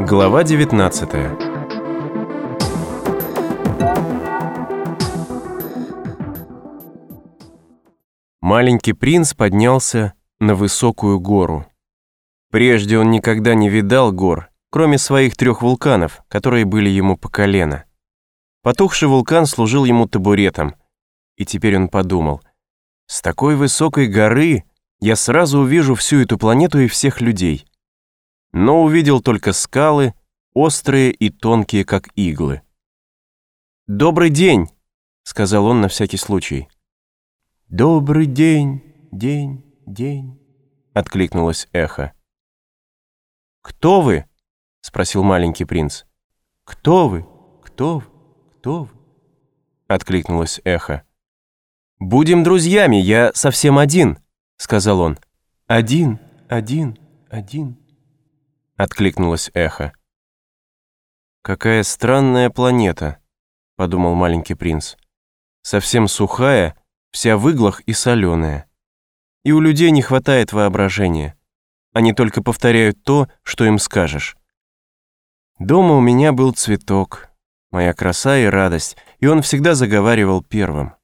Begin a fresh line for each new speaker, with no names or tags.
Глава 19 Маленький принц поднялся на высокую гору. Прежде он никогда не видал гор, кроме своих трех вулканов, которые были ему по колено. Потухший вулкан служил ему табуретом, и теперь он подумал, с такой высокой горы я сразу увижу всю эту планету и всех людей. Но увидел только скалы, острые и тонкие, как иглы. «Добрый день!» — сказал он на всякий случай. «Добрый день, день, день!» — откликнулось эхо. «Кто вы?» — спросил маленький принц. «Кто вы? Кто вы? Кто вы?» — откликнулось эхо. «Будем друзьями, я совсем один», — сказал он. «Один, один, один», — откликнулось эхо. «Какая странная планета», — подумал маленький принц. «Совсем сухая, вся в иглах и соленая. И у людей не хватает воображения. Они только повторяют то, что им скажешь. Дома у меня был цветок, моя краса и радость, и он всегда заговаривал первым.